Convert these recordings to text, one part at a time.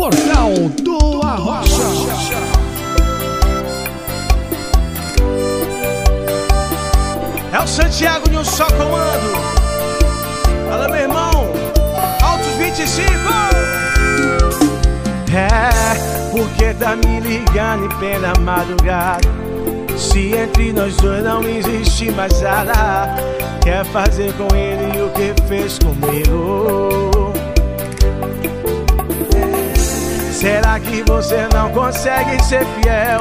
Portal do Arrocha. É o Santiago de um só comando. Fala, meu irmão. Altos 25. É, porque tá me ligando pela madrugada. Se entre nós dois não existe mais nada, quer fazer com ele o que fez comigo. Será que você não consegue ser fiel?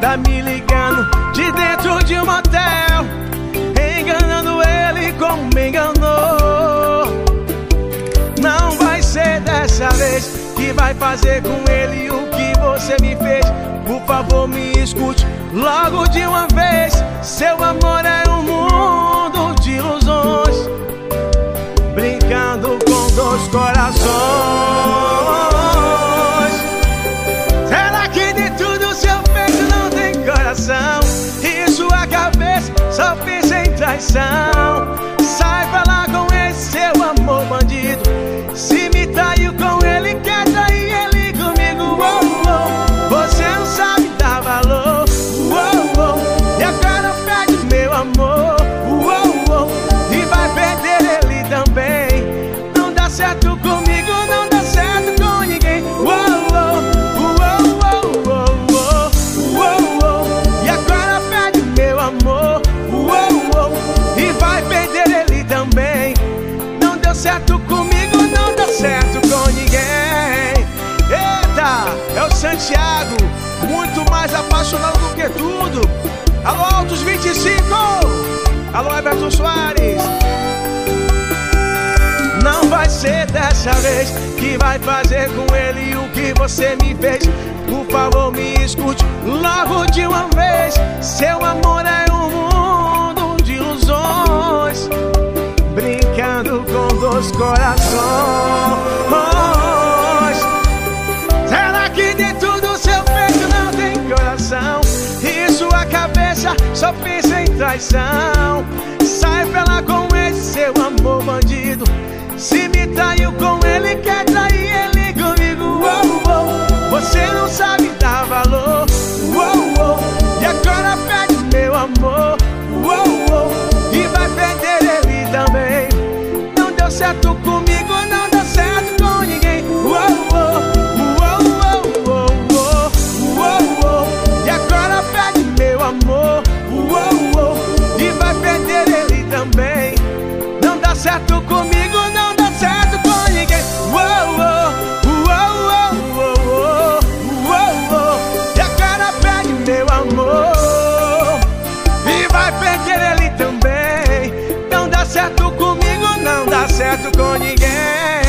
Tá me ligando de dentro de um motel, enganando ele como me enganou. Não vai ser dessa vez que vai fazer com ele o que você me fez. Por favor, me escute logo de uma vez. Seu amor é um mundo de ilusões, brincando com dois corações. Traição. Sai lá com esse seu amor bandido. Se me traiu com apaixonado do que tudo. Alô, Altos 25. Alô, Everton Soares. Não vai ser dessa vez que vai fazer com ele o que você me fez. Por favor, me escute logo de uma vez. Seu amor é um mundo de ilusões, brincando com dois corações. Só pensa em traição. certo comigo não dá certo com ninguém.